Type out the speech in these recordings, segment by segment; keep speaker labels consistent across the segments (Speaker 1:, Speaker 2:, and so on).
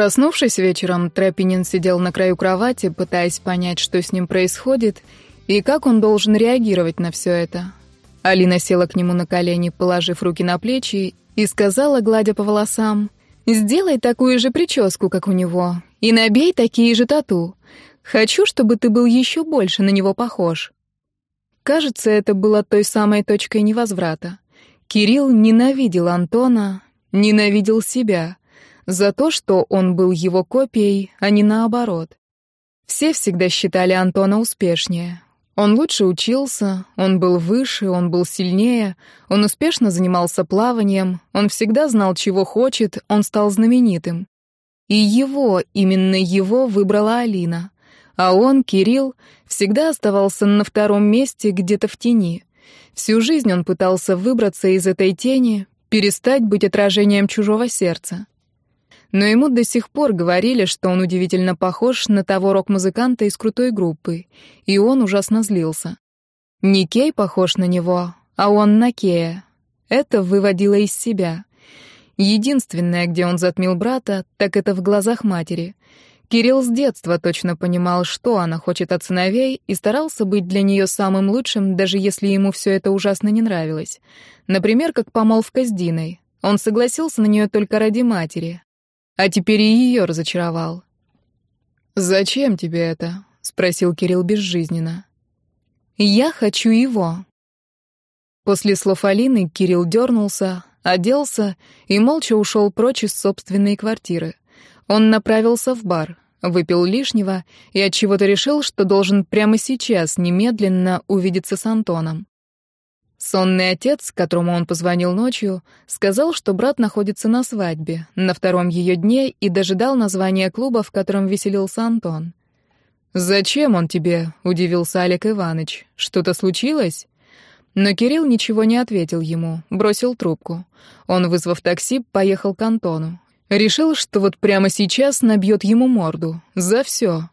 Speaker 1: Проснувшись вечером, Тропинин сидел на краю кровати, пытаясь понять, что с ним происходит и как он должен реагировать на все это. Алина села к нему на колени, положив руки на плечи, и сказала, гладя по волосам, «Сделай такую же прическу, как у него, и набей такие же тату. Хочу, чтобы ты был еще больше на него похож». Кажется, это было той самой точкой невозврата. Кирилл ненавидел Антона, ненавидел себя за то, что он был его копией, а не наоборот. Все всегда считали Антона успешнее. Он лучше учился, он был выше, он был сильнее, он успешно занимался плаванием, он всегда знал, чего хочет, он стал знаменитым. И его, именно его выбрала Алина. А он, Кирилл, всегда оставался на втором месте, где-то в тени. Всю жизнь он пытался выбраться из этой тени, перестать быть отражением чужого сердца. Но ему до сих пор говорили, что он удивительно похож на того рок-музыканта из крутой группы, и он ужасно злился. Не Кей похож на него, а он на Кея. Это выводило из себя. Единственное, где он затмил брата, так это в глазах матери. Кирилл с детства точно понимал, что она хочет от сыновей, и старался быть для нее самым лучшим, даже если ему все это ужасно не нравилось. Например, как помолвка с Диной. Он согласился на нее только ради матери, а теперь и ее разочаровал. «Зачем тебе это?» — спросил Кирилл безжизненно. «Я хочу его». После слов Алины Кирилл дернулся, оделся и молча ушел прочь из собственной квартиры. Он направился в бар, выпил лишнего и от чего то решил, что должен прямо сейчас, немедленно увидеться с Антоном. Сонный отец, которому он позвонил ночью, сказал, что брат находится на свадьбе, на втором ее дне, и дожидал названия клуба, в котором веселился Антон. «Зачем он тебе?» — удивился Олег Иванович. «Что-то случилось?» Но Кирилл ничего не ответил ему, бросил трубку. Он, вызвав такси, поехал к Антону. Решил, что вот прямо сейчас набьет ему морду. За все.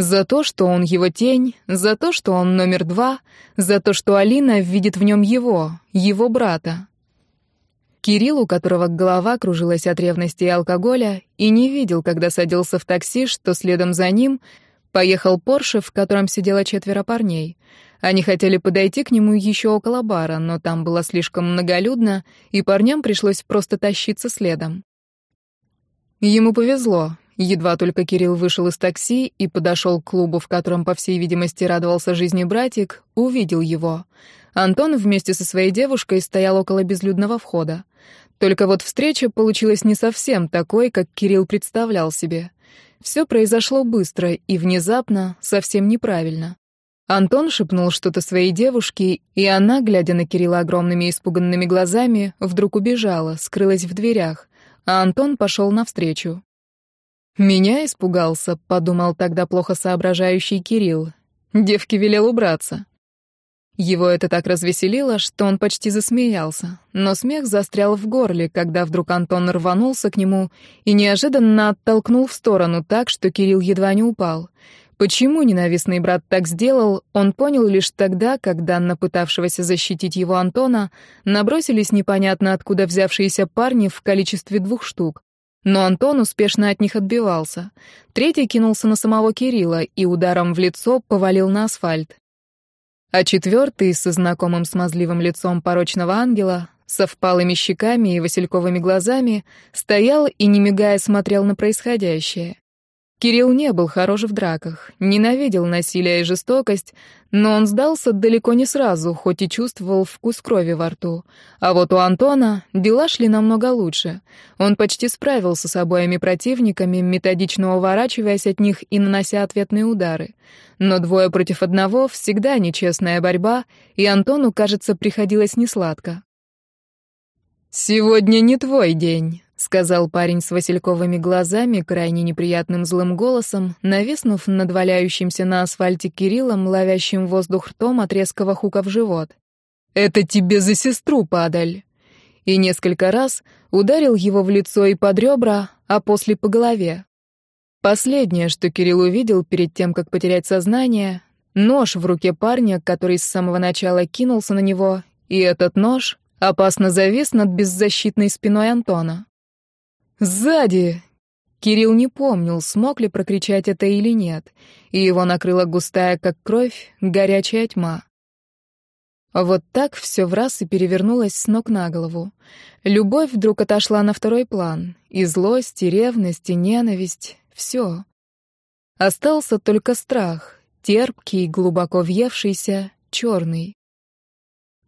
Speaker 1: За то, что он его тень, за то, что он номер два, за то, что Алина видит в нем его, его брата. Кирилл, у которого голова кружилась от ревности и алкоголя, и не видел, когда садился в такси, что следом за ним поехал Порше, в котором сидело четверо парней. Они хотели подойти к нему еще около бара, но там было слишком многолюдно, и парням пришлось просто тащиться следом. Ему повезло. Едва только Кирилл вышел из такси и подошел к клубу, в котором, по всей видимости, радовался жизни братик, увидел его. Антон вместе со своей девушкой стоял около безлюдного входа. Только вот встреча получилась не совсем такой, как Кирилл представлял себе. Все произошло быстро и внезапно, совсем неправильно. Антон шепнул что-то своей девушке, и она, глядя на Кирилла огромными испуганными глазами, вдруг убежала, скрылась в дверях а Антон пошел навстречу. «Меня испугался», — подумал тогда плохо соображающий Кирилл. Девки велел убраться. Его это так развеселило, что он почти засмеялся, но смех застрял в горле, когда вдруг Антон рванулся к нему и неожиданно оттолкнул в сторону так, что Кирилл едва не упал. Почему ненавистный брат так сделал, он понял лишь тогда, когда на пытавшегося защитить его Антона набросились непонятно откуда взявшиеся парни в количестве двух штук. Но Антон успешно от них отбивался. Третий кинулся на самого Кирилла и ударом в лицо повалил на асфальт. А четвертый, со знакомым смазливым лицом порочного ангела, со впалыми щеками и васильковыми глазами, стоял и, не мигая, смотрел на происходящее. Кирилл не был хорош в драках, ненавидел насилие и жестокость, но он сдался далеко не сразу, хоть и чувствовал вкус крови во рту. А вот у Антона дела шли намного лучше. Он почти справился с обоими противниками, методично уворачиваясь от них и нанося ответные удары. Но двое против одного — всегда нечестная борьба, и Антону, кажется, приходилось несладко. «Сегодня не твой день», — сказал парень с васильковыми глазами, крайне неприятным злым голосом, нависнув над валяющимся на асфальте Кириллом, ловящим воздух ртом от резкого хука в живот. «Это тебе за сестру, падаль!» И несколько раз ударил его в лицо и под ребра, а после по голове. Последнее, что Кирилл увидел перед тем, как потерять сознание, нож в руке парня, который с самого начала кинулся на него, и этот нож опасно завис над беззащитной спиной Антона. «Сзади!» Кирилл не помнил, смог ли прокричать это или нет, и его накрыла густая, как кровь, горячая тьма. Вот так все в раз и перевернулось с ног на голову. Любовь вдруг отошла на второй план. И злость, и ревность, и ненависть — все. Остался только страх, терпкий, глубоко въевшийся, черный.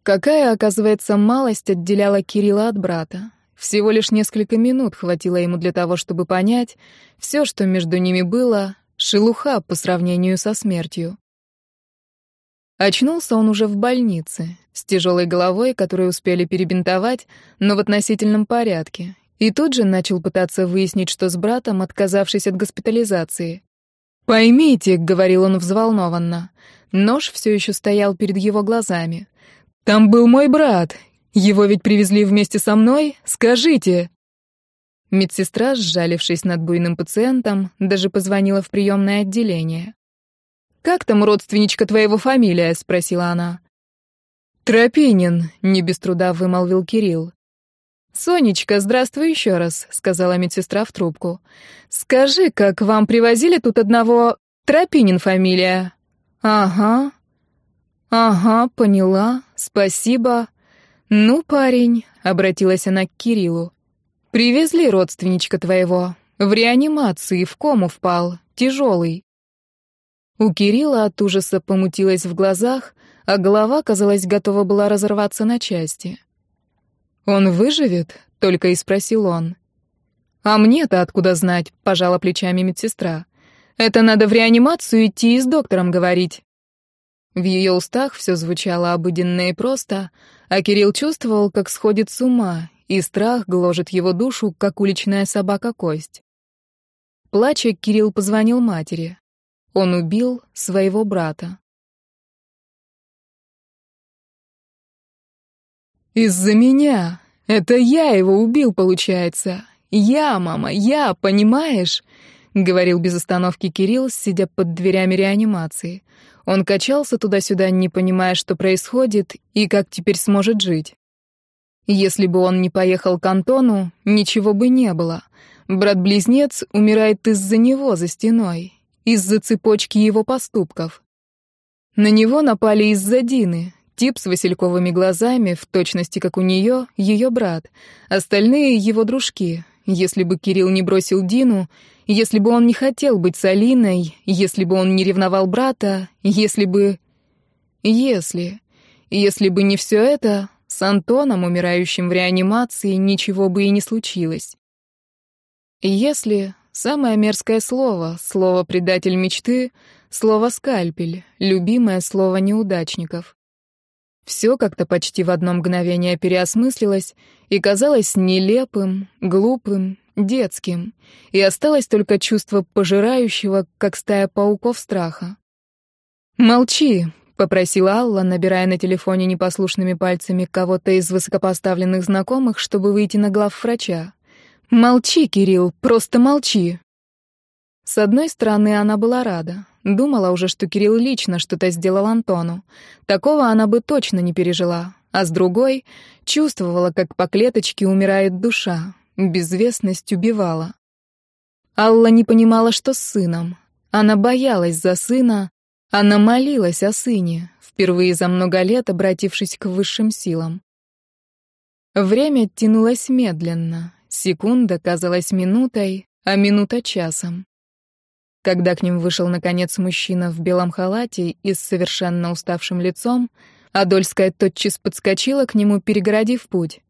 Speaker 1: Какая, оказывается, малость отделяла Кирилла от брата. Всего лишь несколько минут хватило ему для того, чтобы понять, все, что между ними было, шелуха по сравнению со смертью. Очнулся он уже в больнице, с тяжелой головой, которую успели перебинтовать, но в относительном порядке, и тут же начал пытаться выяснить, что с братом, отказавшись от госпитализации. «Поймите», — говорил он взволнованно, нож все еще стоял перед его глазами. «Там был мой брат. Его ведь привезли вместе со мной? Скажите!» Медсестра, сжалившись над буйным пациентом, даже позвонила в приемное отделение. «Как там родственничка твоего фамилия?» — спросила она. «Тропинин», — не без труда вымолвил Кирилл. «Сонечка, здравствуй еще раз», — сказала медсестра в трубку. «Скажи, как вам привозили тут одного... Тропинин фамилия?» «Ага». «Ага, поняла. Спасибо». «Ну, парень», — обратилась она к Кириллу. «Привезли родственничка твоего. В реанимации, в кому впал. Тяжелый. У Кирилла от ужаса помутилась в глазах, а голова, казалось, готова была разорваться на части. «Он выживет?» — только и спросил он. «А мне-то откуда знать?» — пожала плечами медсестра. «Это надо в реанимацию идти и с доктором говорить». В ее устах все звучало обыденно и просто, а Кирилл чувствовал, как сходит с ума, и страх гложет его душу, как уличная собака кость. Плача, Кирилл позвонил матери. Он убил своего брата. «Из-за меня! Это я его убил, получается! Я, мама, я, понимаешь?» — говорил без остановки Кирилл, сидя под дверями реанимации. Он качался туда-сюда, не понимая, что происходит и как теперь сможет жить. Если бы он не поехал к Антону, ничего бы не было. Брат-близнец умирает из-за него за стеной, из-за цепочки его поступков. На него напали из-за Дины, тип с васильковыми глазами, в точности как у нее, ее брат, остальные его дружки. Если бы Кирилл не бросил Дину, если бы он не хотел быть с Алиной, если бы он не ревновал брата, если бы... Если... Если бы не все это, с Антоном, умирающим в реанимации, ничего бы и не случилось. Если Самое мерзкое слово, слово «предатель мечты», слово «скальпель», любимое слово неудачников. Все как-то почти в одно мгновение переосмыслилось и казалось нелепым, глупым, детским, и осталось только чувство пожирающего, как стая пауков страха. «Молчи», — попросила Алла, набирая на телефоне непослушными пальцами кого-то из высокопоставленных знакомых, чтобы выйти на глав врача. «Молчи, Кирилл, просто молчи!» С одной стороны, она была рада. Думала уже, что Кирилл лично что-то сделал Антону. Такого она бы точно не пережила. А с другой, чувствовала, как по клеточке умирает душа. Безвестность убивала. Алла не понимала, что с сыном. Она боялась за сына. Она молилась о сыне, впервые за много лет обратившись к высшим силам. Время тянулось медленно, Секунда казалась минутой, а минута — часом. Когда к ним вышел, наконец, мужчина в белом халате и с совершенно уставшим лицом, Адольская тотчас подскочила к нему, перегородив путь.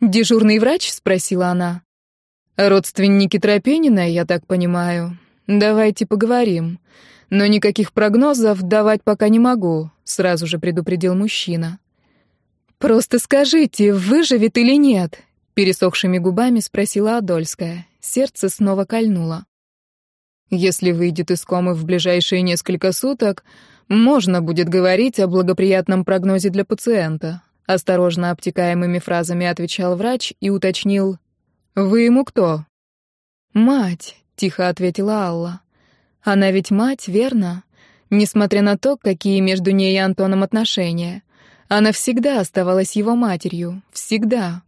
Speaker 1: «Дежурный врач?» — спросила она. «Родственники Тропинина, я так понимаю. Давайте поговорим. Но никаких прогнозов давать пока не могу», — сразу же предупредил мужчина. «Просто скажите, выживет или нет?» Пересохшими губами спросила Адольская. Сердце снова кольнуло. Если выйдет из комы в ближайшие несколько суток, можно будет говорить о благоприятном прогнозе для пациента. Осторожно обтекаемыми фразами отвечал врач и уточнил. «Вы ему кто?» «Мать», — тихо ответила Алла. «Она ведь мать, верно? Несмотря на то, какие между ней и Антоном отношения. Она всегда оставалась его матерью. Всегда.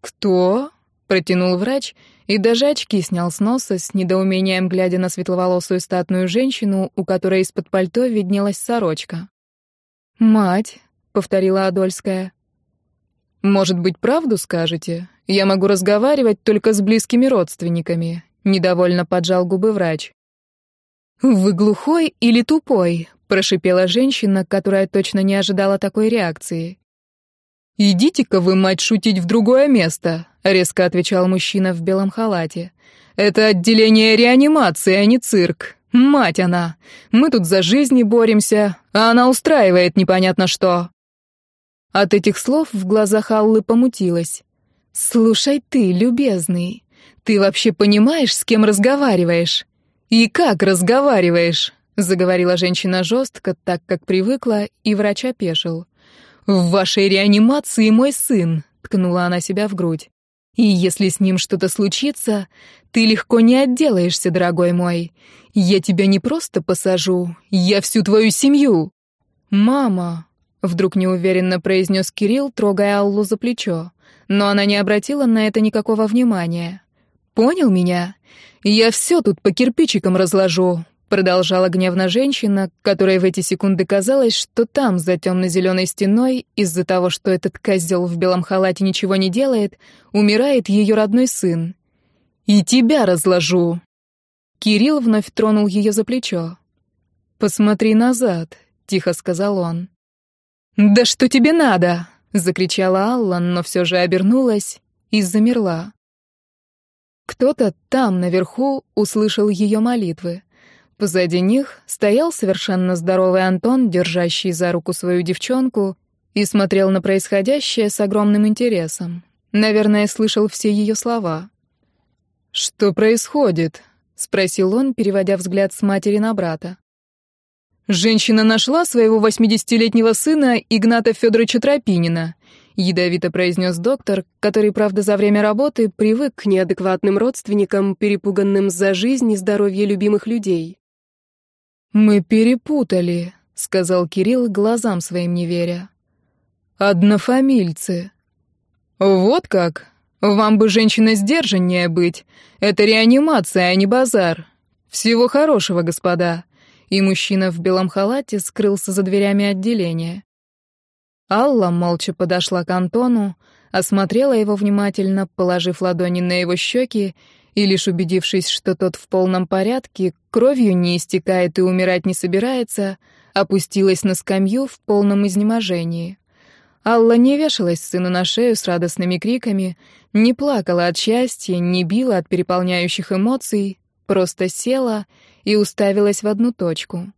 Speaker 1: «Кто?» — протянул врач и даже очки снял с носа, с недоумением глядя на светловолосую статную женщину, у которой из-под пальто виднелась сорочка. «Мать», — повторила Адольская. «Может быть, правду скажете? Я могу разговаривать только с близкими родственниками», — недовольно поджал губы врач. «Вы глухой или тупой?» — прошипела женщина, которая точно не ожидала такой реакции. «Идите-ка вы, мать, шутить в другое место», — резко отвечал мужчина в белом халате. «Это отделение реанимации, а не цирк. Мать она! Мы тут за жизни боремся, а она устраивает непонятно что». От этих слов в глазах Аллы помутилось. «Слушай ты, любезный, ты вообще понимаешь, с кем разговариваешь? И как разговариваешь?» — заговорила женщина жестко, так как привыкла, и врач опешил. «В вашей реанимации мой сын», — ткнула она себя в грудь. «И если с ним что-то случится, ты легко не отделаешься, дорогой мой. Я тебя не просто посажу, я всю твою семью». «Мама», — вдруг неуверенно произнес Кирилл, трогая Аллу за плечо, но она не обратила на это никакого внимания. «Понял меня? Я все тут по кирпичикам разложу, Продолжала гневно женщина, которой в эти секунды казалось, что там, за темно-зеленой стеной, из-за того, что этот козел в белом халате ничего не делает, умирает ее родной сын. «И тебя разложу!» Кирилл вновь тронул ее за плечо. «Посмотри назад», — тихо сказал он. «Да что тебе надо?» — закричала Алла, но все же обернулась и замерла. Кто-то там, наверху, услышал ее молитвы. Позади них стоял совершенно здоровый Антон, держащий за руку свою девчонку, и смотрел на происходящее с огромным интересом. Наверное, слышал все ее слова. «Что происходит?» — спросил он, переводя взгляд с матери на брата. «Женщина нашла своего восьмидесятилетнего сына Игната Федоровича Тропинина», — ядовито произнес доктор, который, правда, за время работы привык к неадекватным родственникам, перепуганным за жизнь и здоровье любимых людей. «Мы перепутали», — сказал Кирилл, глазам своим не веря. «Однофамильцы». «Вот как? Вам бы, женщина, сдержаннее быть. Это реанимация, а не базар. Всего хорошего, господа». И мужчина в белом халате скрылся за дверями отделения. Алла молча подошла к Антону, осмотрела его внимательно, положив ладони на его щеки и лишь убедившись, что тот в полном порядке, кровью не истекает и умирать не собирается, опустилась на скамью в полном изнеможении. Алла не вешалась сыну на шею с радостными криками, не плакала от счастья, не била от переполняющих эмоций, просто села и уставилась в одну точку.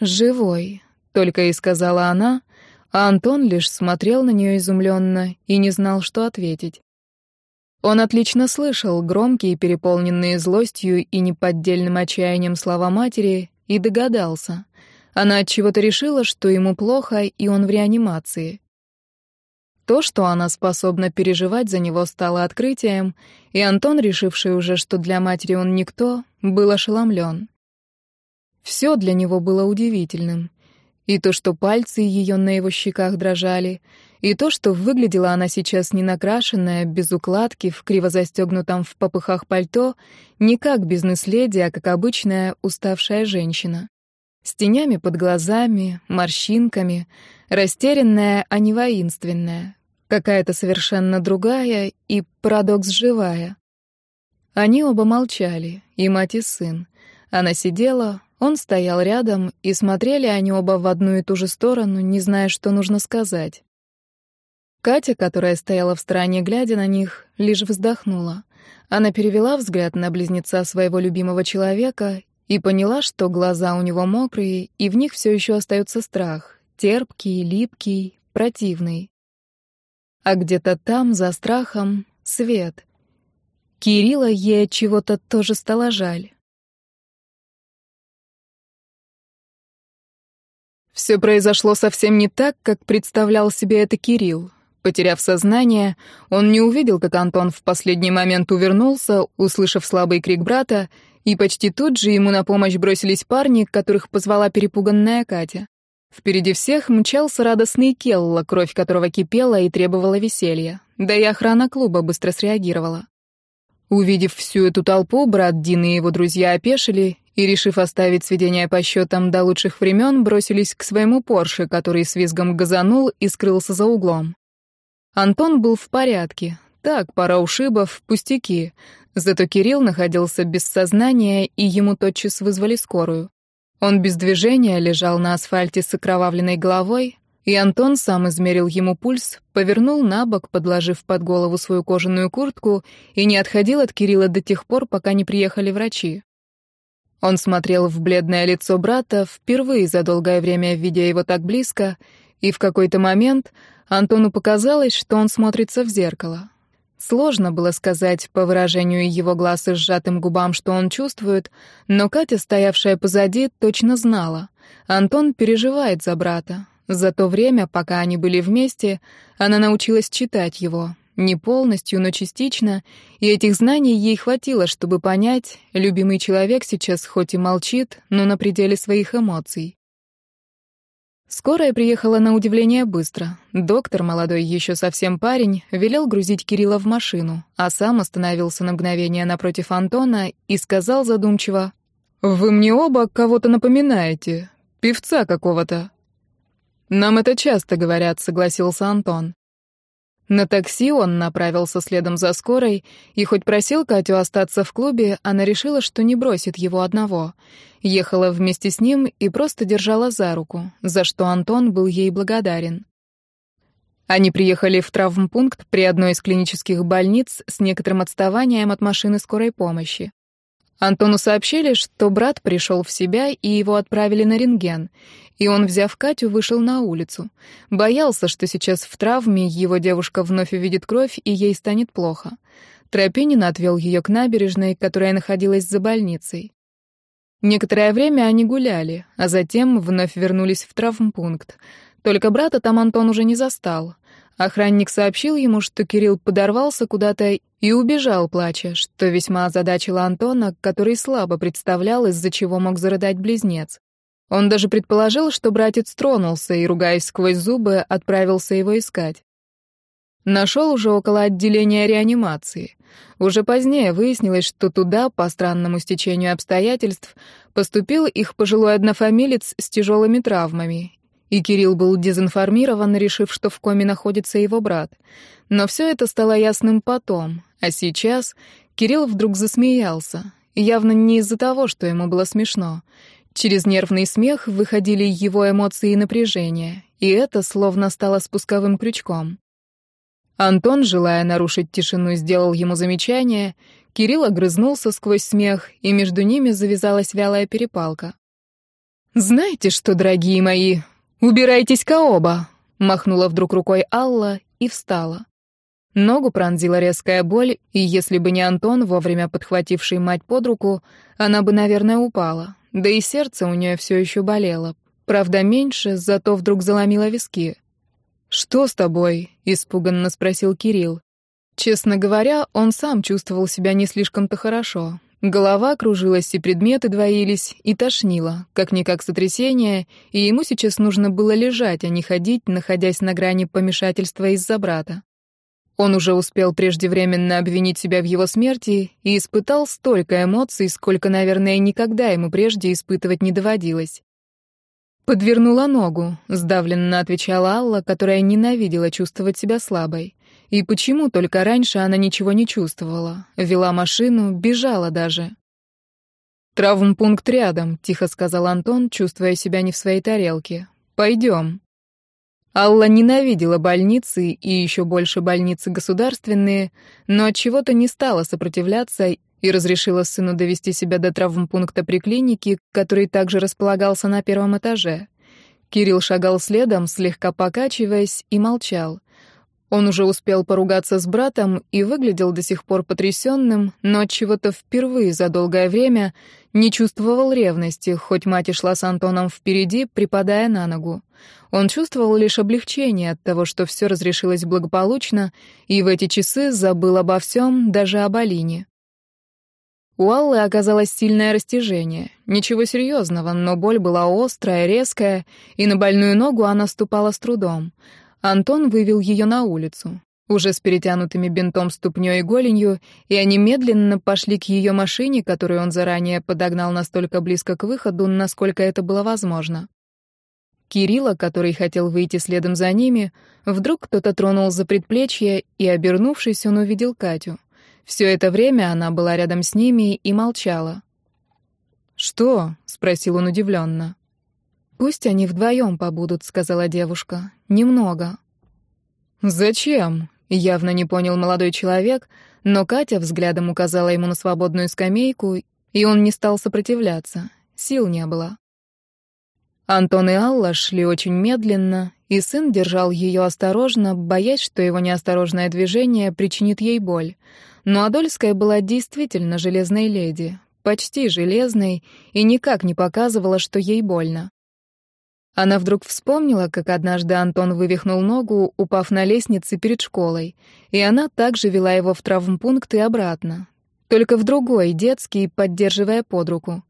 Speaker 1: «Живой», — только и сказала она, а Антон лишь смотрел на нее изумленно и не знал, что ответить. Он отлично слышал громкие, переполненные злостью и неподдельным отчаянием слова матери, и догадался. Она от чего-то решила, что ему плохо, и он в реанимации. То, что она способна переживать за него, стало открытием, и Антон, решивший уже, что для матери он никто, был ошеломлен. Все для него было удивительным. И то, что пальцы ее на его щеках дрожали, и то, что выглядела она сейчас не накрашенная, без укладки, в криво застегнутом в попыхах пальто, не как бизнес-леди, а как обычная уставшая женщина. С тенями под глазами, морщинками, растерянная, а не воинственная. Какая-то совершенно другая и парадокс живая. Они оба молчали, и мать, и сын. Она сидела, он стоял рядом, и смотрели они оба в одну и ту же сторону, не зная, что нужно сказать. Катя, которая стояла в стороне, глядя на них, лишь вздохнула. Она перевела взгляд на близнеца своего любимого человека и поняла, что глаза у него мокрые, и в них все еще остается страх, терпкий, липкий, противный. А где-то там, за страхом, свет. Кирилла ей от чего-то тоже стало жаль. Все произошло совсем не так, как представлял себе это Кирилл. Потеряв сознание, он не увидел, как Антон в последний момент увернулся, услышав слабый крик брата, и почти тут же ему на помощь бросились парни, которых позвала перепуганная Катя. Впереди всех мчался радостный Келла, кровь которого кипела и требовала веселья. Да и охрана клуба быстро среагировала. Увидев всю эту толпу, брат Дин и его друзья опешили и, решив оставить сведения по счетам до лучших времен, бросились к своему Порше, который с визгом газанул и скрылся за углом. Антон был в порядке. Так, пара ушибов, пустяки. Зато Кирилл находился без сознания, и ему тотчас вызвали скорую. Он без движения лежал на асфальте с окровавленной головой, и Антон сам измерил ему пульс, повернул на бок, подложив под голову свою кожаную куртку, и не отходил от Кирилла до тех пор, пока не приехали врачи. Он смотрел в бледное лицо брата, впервые за долгое время видя его так близко, и в какой-то момент Антону показалось, что он смотрится в зеркало. Сложно было сказать по выражению его глаз и сжатым губам, что он чувствует, но Катя, стоявшая позади, точно знала. Антон переживает за брата. За то время, пока они были вместе, она научилась читать его. Не полностью, но частично, и этих знаний ей хватило, чтобы понять, любимый человек сейчас хоть и молчит, но на пределе своих эмоций. Скорая приехала на удивление быстро. Доктор, молодой еще совсем парень, велел грузить Кирилла в машину, а сам остановился на мгновение напротив Антона и сказал задумчиво, «Вы мне оба кого-то напоминаете, певца какого-то». «Нам это часто говорят», — согласился Антон. На такси он направился следом за скорой, и хоть просил Катю остаться в клубе, она решила, что не бросит его одного. Ехала вместе с ним и просто держала за руку, за что Антон был ей благодарен. Они приехали в травмпункт при одной из клинических больниц с некоторым отставанием от машины скорой помощи. Антону сообщили, что брат пришел в себя, и его отправили на рентген, и он, взяв Катю, вышел на улицу. Боялся, что сейчас в травме его девушка вновь увидит кровь, и ей станет плохо. Тропинин отвел ее к набережной, которая находилась за больницей. Некоторое время они гуляли, а затем вновь вернулись в травмпункт. Только брата там Антон уже не застал. Охранник сообщил ему, что Кирилл подорвался куда-то и убежал, плача, что весьма озадачило Антона, который слабо представлял, из-за чего мог зарыдать близнец. Он даже предположил, что братец тронулся и, ругаясь сквозь зубы, отправился его искать. Нашел уже около отделения реанимации. Уже позднее выяснилось, что туда, по странному стечению обстоятельств, поступил их пожилой однофамилец с тяжелыми травмами. И Кирилл был дезинформирован, решив, что в коме находится его брат. Но все это стало ясным потом, а сейчас Кирилл вдруг засмеялся. Явно не из-за того, что ему было смешно. Через нервный смех выходили его эмоции и напряжение, и это словно стало спусковым крючком. Антон, желая нарушить тишину, сделал ему замечание, Кирилл огрызнулся сквозь смех, и между ними завязалась вялая перепалка. «Знаете что, дорогие мои, убирайтесь-ка оба!» махнула вдруг рукой Алла и встала. Ногу пронзила резкая боль, и если бы не Антон, вовремя подхвативший мать под руку, она бы, наверное, упала. Да и сердце у нее все еще болело. Правда, меньше, зато вдруг заломило виски. «Что с тобой?» — испуганно спросил Кирилл. Честно говоря, он сам чувствовал себя не слишком-то хорошо. Голова кружилась, и предметы двоились, и тошнило, как-никак сотрясение, и ему сейчас нужно было лежать, а не ходить, находясь на грани помешательства из-за брата. Он уже успел преждевременно обвинить себя в его смерти и испытал столько эмоций, сколько, наверное, никогда ему прежде испытывать не доводилось. «Подвернула ногу», — сдавленно отвечала Алла, которая ненавидела чувствовать себя слабой. И почему только раньше она ничего не чувствовала? Вела машину, бежала даже. «Травмпункт рядом», — тихо сказал Антон, чувствуя себя не в своей тарелке. «Пойдем». Алла ненавидела больницы и еще больше больницы государственные, но от чего-то не стала сопротивляться и разрешила сыну довести себя до травмпункта при клинике, который также располагался на первом этаже. Кирилл шагал следом, слегка покачиваясь, и молчал. Он уже успел поругаться с братом и выглядел до сих пор потрясенным, но от чего-то впервые за долгое время не чувствовал ревности, хоть мать и шла с Антоном впереди, припадая на ногу. Он чувствовал лишь облегчение от того, что все разрешилось благополучно, и в эти часы забыл обо всем, даже об Алине. У Аллы оказалось сильное растяжение. Ничего серьезного, но боль была острая, резкая, и на больную ногу она ступала с трудом. Антон вывел ее на улицу уже с перетянутыми бинтом ступней и голенью, и они медленно пошли к ее машине, которую он заранее подогнал настолько близко к выходу, насколько это было возможно. Кирилла, который хотел выйти следом за ними, вдруг кто-то тронул за предплечье, и, обернувшись, он увидел Катю. Все это время она была рядом с ними и молчала. «Что?» — спросил он удивленно. «Пусть они вдвоем побудут», — сказала девушка. «Немного». «Зачем?» Явно не понял молодой человек, но Катя взглядом указала ему на свободную скамейку, и он не стал сопротивляться. Сил не было. Антон и Алла шли очень медленно, и сын держал ее осторожно, боясь, что его неосторожное движение причинит ей боль. Но Адольская была действительно железной леди, почти железной, и никак не показывала, что ей больно. Она вдруг вспомнила, как однажды Антон вывихнул ногу, упав на лестнице перед школой, и она также вела его в травмпункт и обратно. Только в другой, детский, поддерживая под руку.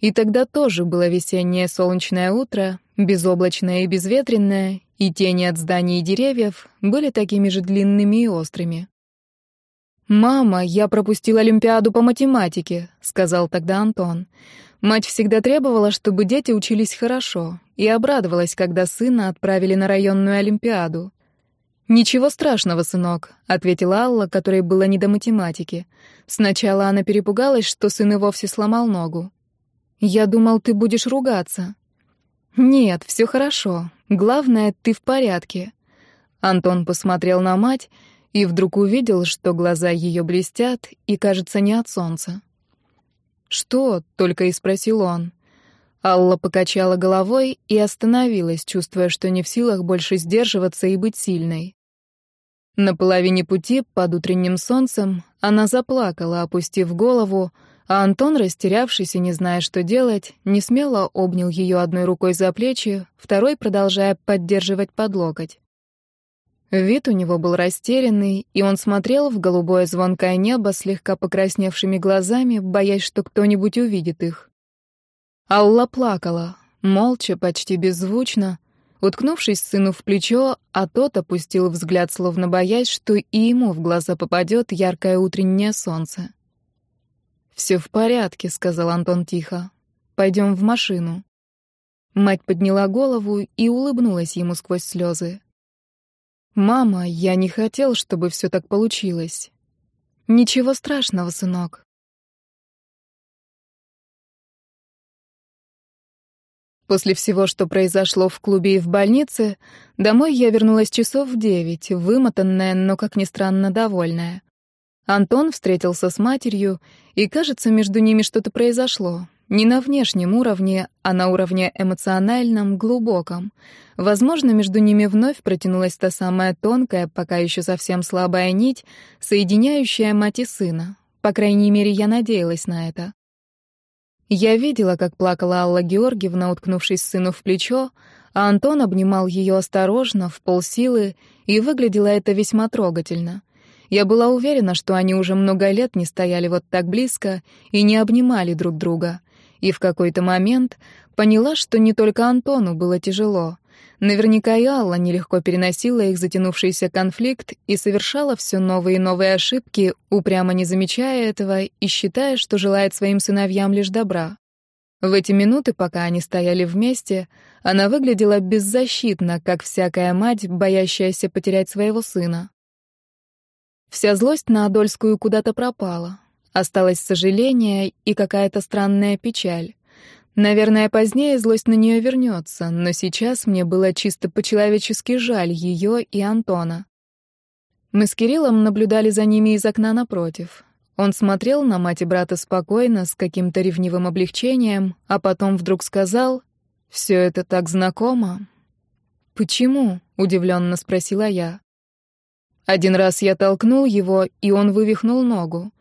Speaker 1: И тогда тоже было весеннее солнечное утро, безоблачное и безветренное, и тени от зданий и деревьев были такими же длинными и острыми. «Мама, я пропустил Олимпиаду по математике», — сказал тогда Антон. Мать всегда требовала, чтобы дети учились хорошо, и обрадовалась, когда сына отправили на районную олимпиаду. «Ничего страшного, сынок», — ответила Алла, которой было не до математики. Сначала она перепугалась, что сын и вовсе сломал ногу. «Я думал, ты будешь ругаться». «Нет, все хорошо. Главное, ты в порядке». Антон посмотрел на мать и вдруг увидел, что глаза ее блестят и, кажется, не от солнца. «Что?» — только и спросил он. Алла покачала головой и остановилась, чувствуя, что не в силах больше сдерживаться и быть сильной. На половине пути, под утренним солнцем, она заплакала, опустив голову, а Антон, растерявшись и не зная, что делать, не смело обнял ее одной рукой за плечи, второй продолжая поддерживать под локоть. Вид у него был растерянный, и он смотрел в голубое звонкое небо слегка покрасневшими глазами, боясь, что кто-нибудь увидит их. Алла плакала, молча, почти беззвучно, уткнувшись сыну в плечо, а тот опустил взгляд, словно боясь, что и ему в глаза попадет яркое утреннее солнце. «Все в порядке», — сказал Антон тихо. «Пойдем в машину». Мать подняла голову и улыбнулась ему сквозь слезы. «Мама, я не хотел, чтобы все так получилось». «Ничего страшного, сынок». После всего, что произошло в клубе и в больнице, домой я вернулась часов в девять, вымотанная, но, как ни странно, довольная. Антон встретился с матерью, и, кажется, между ними что-то произошло. Не на внешнем уровне, а на уровне эмоциональном, глубоком. Возможно, между ними вновь протянулась та самая тонкая, пока еще совсем слабая нить, соединяющая мать и сына. По крайней мере, я надеялась на это. Я видела, как плакала Алла Георгиевна, уткнувшись сыну в плечо, а Антон обнимал ее осторожно, в полсилы, и выглядело это весьма трогательно. Я была уверена, что они уже много лет не стояли вот так близко и не обнимали друг друга и в какой-то момент поняла, что не только Антону было тяжело. Наверняка и Алла нелегко переносила их затянувшийся конфликт и совершала все новые и новые ошибки, упрямо не замечая этого и считая, что желает своим сыновьям лишь добра. В эти минуты, пока они стояли вместе, она выглядела беззащитно, как всякая мать, боящаяся потерять своего сына. Вся злость на Адольскую куда-то пропала. Осталось сожаление и какая-то странная печаль. Наверное, позднее злость на нее вернется, но сейчас мне было чисто по-человечески жаль ее и Антона. Мы с Кириллом наблюдали за ними из окна напротив. Он смотрел на мать и брата спокойно, с каким-то ревнивым облегчением, а потом вдруг сказал «Все это так знакомо». «Почему?» — удивленно спросила я. Один раз я толкнул его, и он вывихнул ногу.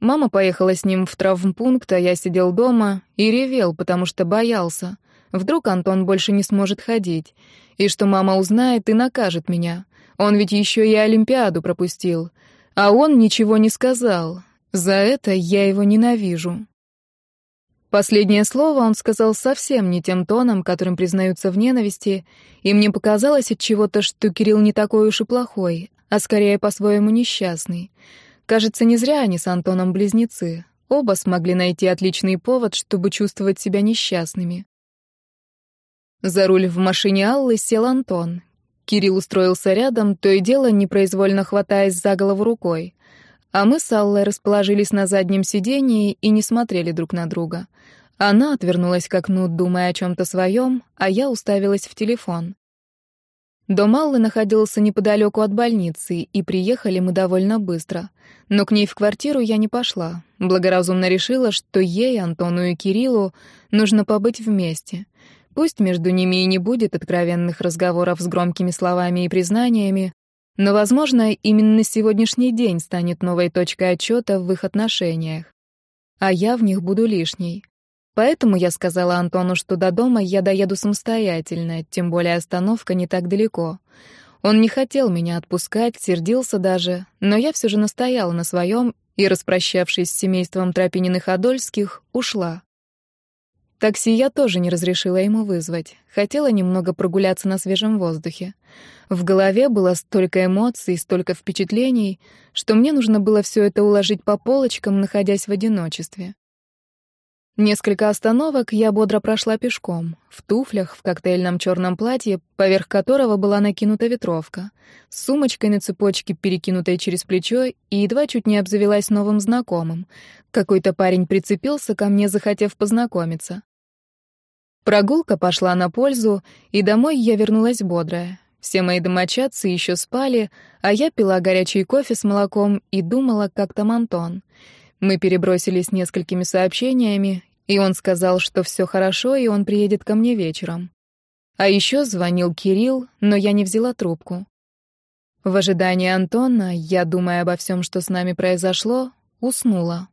Speaker 1: Мама поехала с ним в травмпункт, а я сидел дома и ревел, потому что боялся. Вдруг Антон больше не сможет ходить. И что мама узнает и накажет меня. Он ведь еще и Олимпиаду пропустил. А он ничего не сказал. За это я его ненавижу. Последнее слово он сказал совсем не тем тоном, которым признаются в ненависти, и мне показалось от чего-то, что Кирилл не такой уж и плохой, а скорее по-своему несчастный. Кажется, не зря они с Антоном близнецы. Оба смогли найти отличный повод, чтобы чувствовать себя несчастными. За руль в машине Аллы сел Антон. Кирилл устроился рядом, то и дело непроизвольно хватаясь за голову рукой. А мы с Аллой расположились на заднем сидении и не смотрели друг на друга. Она отвернулась к окну, думая о чем-то своем, а я уставилась в телефон. Дом Аллы находился неподалеку от больницы, и приехали мы довольно быстро. Но к ней в квартиру я не пошла. Благоразумно решила, что ей, Антону и Кириллу нужно побыть вместе. Пусть между ними и не будет откровенных разговоров с громкими словами и признаниями, но, возможно, именно сегодняшний день станет новой точкой отчета в их отношениях. А я в них буду лишней. Поэтому я сказала Антону, что до дома я доеду самостоятельно, тем более остановка не так далеко. Он не хотел меня отпускать, сердился даже, но я все же настояла на своем и, распрощавшись с семейством Тропининых-Адольских, ушла. Такси я тоже не разрешила ему вызвать. Хотела немного прогуляться на свежем воздухе. В голове было столько эмоций, столько впечатлений, что мне нужно было все это уложить по полочкам, находясь в одиночестве. Несколько остановок я бодро прошла пешком, в туфлях, в коктейльном черном платье, поверх которого была накинута ветровка, с сумочкой на цепочке, перекинутой через плечо, и едва чуть не обзавелась новым знакомым. Какой-то парень прицепился ко мне, захотев познакомиться. Прогулка пошла на пользу, и домой я вернулась бодрая. Все мои домочадцы еще спали, а я пила горячий кофе с молоком и думала, как там Антон. Мы перебросились несколькими сообщениями, и он сказал, что все хорошо, и он приедет ко мне вечером. А еще звонил Кирилл, но я не взяла трубку. В ожидании Антона, я, думая обо всем, что с нами произошло, уснула.